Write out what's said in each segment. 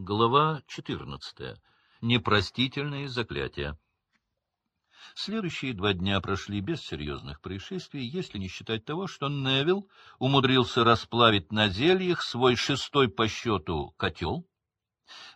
Глава 14. Непростительные заклятия. Следующие два дня прошли без серьезных происшествий, если не считать того, что Невилл умудрился расплавить на зельях свой шестой по счету котел.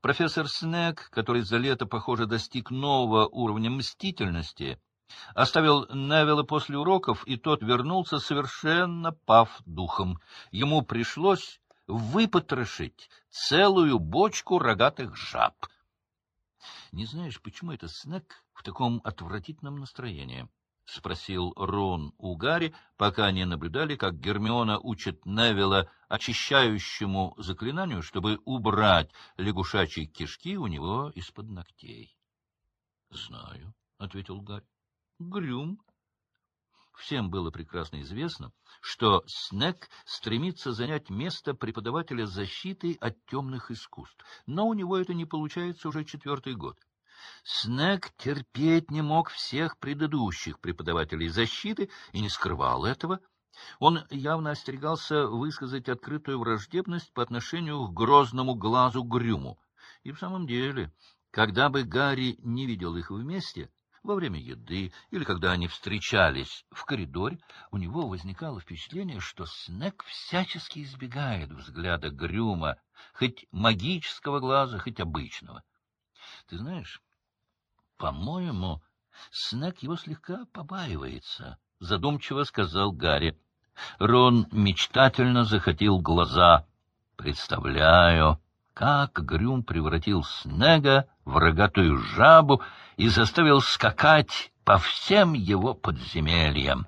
Профессор Снег, который за лето, похоже, достиг нового уровня мстительности, оставил Невилла после уроков, и тот вернулся совершенно пав духом. Ему пришлось выпотрошить целую бочку рогатых жаб. — Не знаешь, почему это Снег в таком отвратительном настроении? — спросил Рон у Гарри, пока они наблюдали, как Гермиона учит Невилла очищающему заклинанию, чтобы убрать лягушачьи кишки у него из-под ногтей. — Знаю, — ответил Гарри. — Грюм Всем было прекрасно известно, что Снег стремится занять место преподавателя защиты от темных искусств, но у него это не получается уже четвертый год. Снег терпеть не мог всех предыдущих преподавателей защиты и не скрывал этого. Он явно остерегался высказать открытую враждебность по отношению к грозному глазу Грюму. И в самом деле, когда бы Гарри не видел их вместе, во время еды или когда они встречались в коридоре, у него возникало впечатление, что Снег всячески избегает взгляда Грюма, хоть магического глаза, хоть обычного. Ты знаешь, по-моему, Снег его слегка побаивается, — задумчиво сказал Гарри. Рон мечтательно захотел глаза. Представляю, как Грюм превратил Снега в рогатую жабу и заставил скакать по всем его подземельям.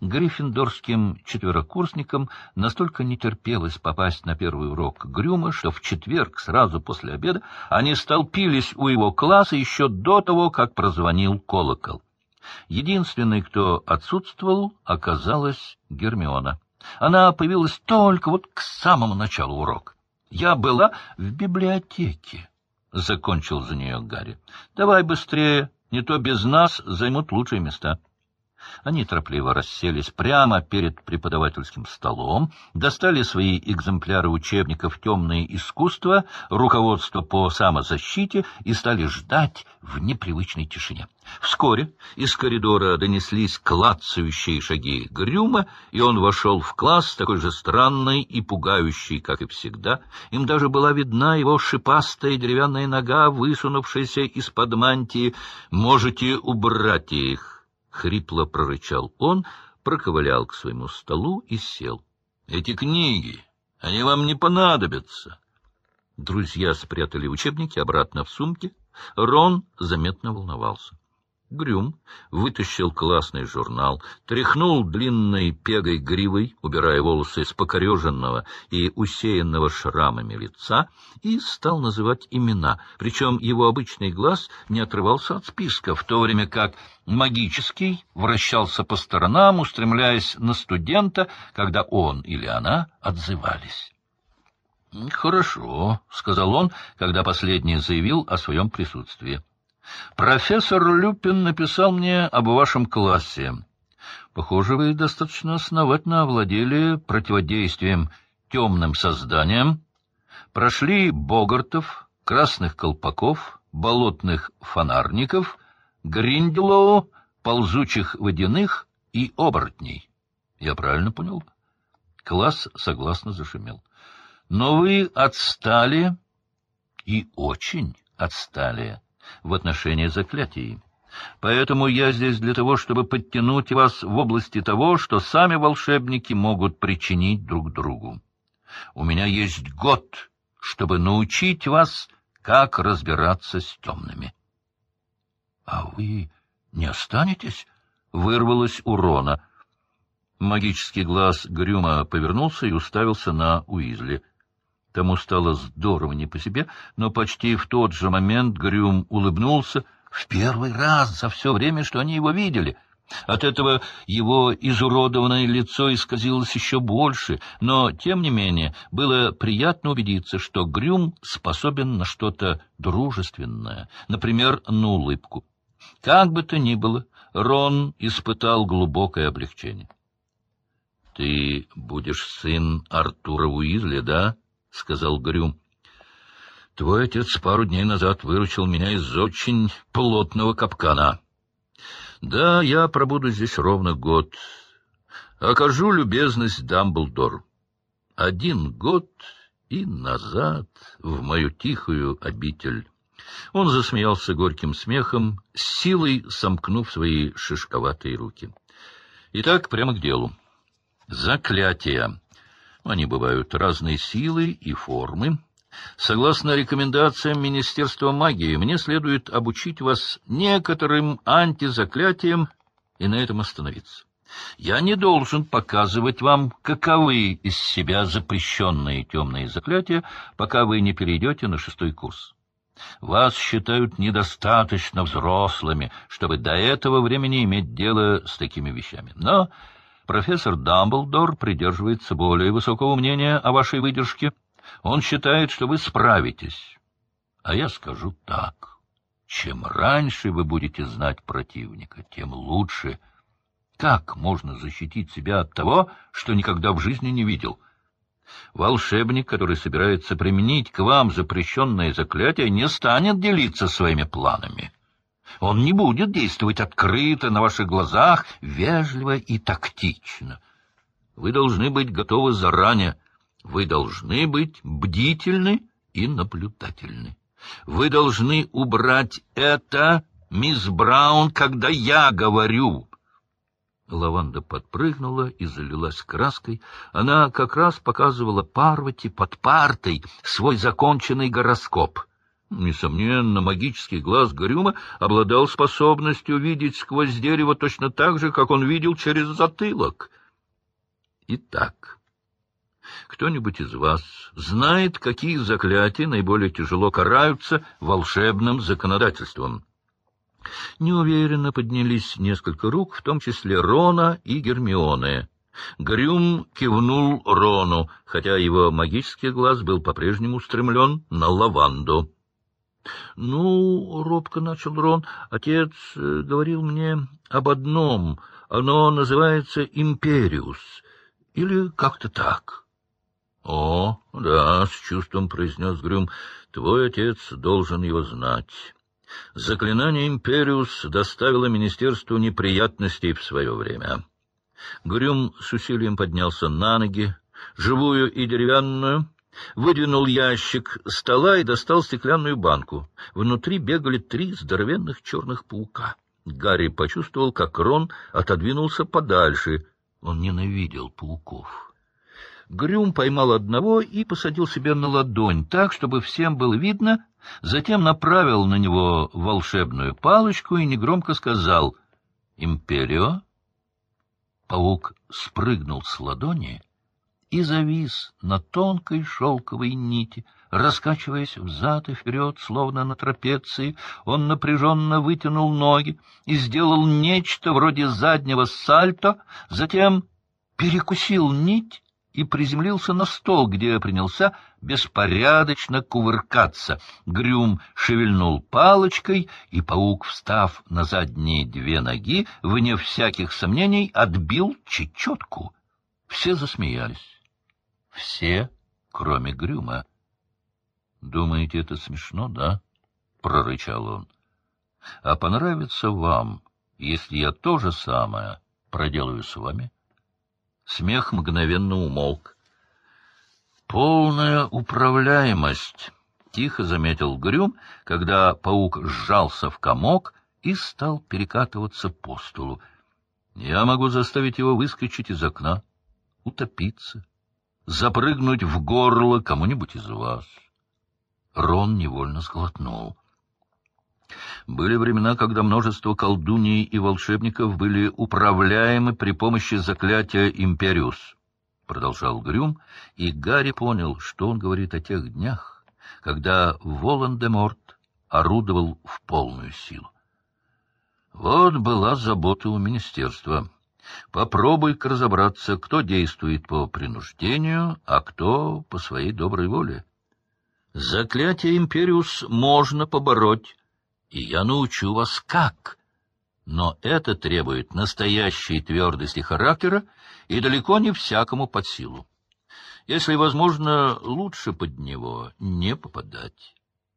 Гриффиндорским четверокурсникам настолько не терпелось попасть на первый урок Грюма, что в четверг, сразу после обеда, они столпились у его класса еще до того, как прозвонил колокол. Единственной, кто отсутствовал, оказалась Гермиона. Она появилась только вот к самому началу урока. Я была в библиотеке, — закончил за нее Гарри. — Давай быстрее, не то без нас займут лучшие места. Они торопливо расселись прямо перед преподавательским столом, достали свои экземпляры учебников «Темные искусства», руководство по самозащите и стали ждать в непривычной тишине. Вскоре из коридора донеслись клацающие шаги Грюма, и он вошел в класс, такой же странный и пугающий, как и всегда. Им даже была видна его шипастая деревянная нога, высунувшаяся из-под мантии. «Можете убрать их!» — хрипло прорычал он, проковылял к своему столу и сел. — Эти книги, они вам не понадобятся. Друзья спрятали учебники обратно в сумки. Рон заметно волновался. Грюм вытащил классный журнал, тряхнул длинной пегой гривой, убирая волосы с покореженного и усеянного шрамами лица, и стал называть имена, причем его обычный глаз не отрывался от списка, в то время как магический вращался по сторонам, устремляясь на студента, когда он или она отзывались. — Хорошо, — сказал он, когда последний заявил о своем присутствии. Профессор Люпин написал мне об вашем классе. Похоже, вы достаточно основательно овладели противодействием темным созданиям, прошли богартов, красных колпаков, болотных фонарников, гринделоу, ползучих водяных и оборотней. Я правильно понял? Класс согласно зашумел. Но вы отстали и очень отстали в отношении заклятий. Поэтому я здесь для того, чтобы подтянуть вас в области того, что сами волшебники могут причинить друг другу. У меня есть год, чтобы научить вас, как разбираться с темными. — А вы не останетесь? — вырвалось у Рона. Магический глаз Грюма повернулся и уставился на Уизли — Тому стало здорово не по себе, но почти в тот же момент Грюм улыбнулся в первый раз за все время, что они его видели. От этого его изуродованное лицо исказилось еще больше, но, тем не менее, было приятно убедиться, что Грюм способен на что-то дружественное, например, на улыбку. Как бы то ни было, Рон испытал глубокое облегчение. — Ты будешь сын Артура Уизли, да? — сказал Грюм. Твой отец пару дней назад выручил меня из очень плотного капкана. Да, я пробуду здесь ровно год. Окажу любезность Дамблдору. Один год и назад в мою тихую обитель. Он засмеялся горьким смехом, с силой сомкнув свои шишковатые руки. Итак, прямо к делу. Заклятия. Они бывают разной силы и формы. Согласно рекомендациям Министерства магии, мне следует обучить вас некоторым антизаклятиям и на этом остановиться. Я не должен показывать вам, каковы из себя запрещенные темные заклятия, пока вы не перейдете на шестой курс. Вас считают недостаточно взрослыми, чтобы до этого времени иметь дело с такими вещами. Но профессор Дамблдор придерживается более высокого мнения о вашей выдержке. Он считает, что вы справитесь. А я скажу так. Чем раньше вы будете знать противника, тем лучше. Как можно защитить себя от того, что никогда в жизни не видел? Волшебник, который собирается применить к вам запрещенное заклятие, не станет делиться своими планами. Он не будет действовать открыто, на ваших глазах, вежливо и тактично. Вы должны быть готовы заранее, вы должны быть бдительны и наблюдательны. Вы должны убрать это, мисс Браун, когда я говорю. Лаванда подпрыгнула и залилась краской. Она как раз показывала Парвати под партой свой законченный гороскоп. Несомненно, магический глаз Грюма обладал способностью видеть сквозь дерево точно так же, как он видел через затылок. Итак, кто-нибудь из вас знает, какие заклятия наиболее тяжело караются волшебным законодательством? Неуверенно поднялись несколько рук, в том числе Рона и Гермионы. Грюм кивнул Рону, хотя его магический глаз был по-прежнему устремлен на лаванду. — Ну, — робко начал Рон, — отец э, говорил мне об одном. Оно называется «Империус». Или как-то так. —— О, да, — с чувством произнес Грюм, — твой отец должен его знать. Заклинание «Империус» доставило министерству неприятностей в свое время. Грюм с усилием поднялся на ноги, живую и деревянную, выдвинул ящик стола и достал стеклянную банку. Внутри бегали три здоровенных черных паука. Гарри почувствовал, как Рон отодвинулся подальше. Он ненавидел пауков. Грюм поймал одного и посадил себе на ладонь так, чтобы всем было видно, затем направил на него волшебную палочку и негромко сказал «Империо». Паук спрыгнул с ладони и завис на тонкой шелковой нити, раскачиваясь взад и вперед, словно на трапеции. Он напряженно вытянул ноги и сделал нечто вроде заднего сальто, затем перекусил нить и приземлился на стол, где принялся беспорядочно кувыркаться. Грюм шевельнул палочкой, и паук, встав на задние две ноги, вне всяких сомнений, отбил чечетку. Все засмеялись. Все, кроме Грюма. — Думаете, это смешно, да? — прорычал он. — А понравится вам, если я то же самое проделаю с вами? — Смех мгновенно умолк. «Полная управляемость», — тихо заметил Грюм, когда паук сжался в комок и стал перекатываться по стулу. «Я могу заставить его выскочить из окна, утопиться, запрыгнуть в горло кому-нибудь из вас». Рон невольно сглотнул. Были времена, когда множество колдуний и волшебников были управляемы при помощи заклятия «Империус», — продолжал Грюм, и Гарри понял, что он говорит о тех днях, когда Волан-де-Морт орудовал в полную силу. Вот была забота у министерства. Попробуй-ка разобраться, кто действует по принуждению, а кто по своей доброй воле. Заклятие «Империус» можно побороть, и я научу вас как. Но это требует настоящей твердости характера и далеко не всякому под силу. Если возможно, лучше под него не попадать.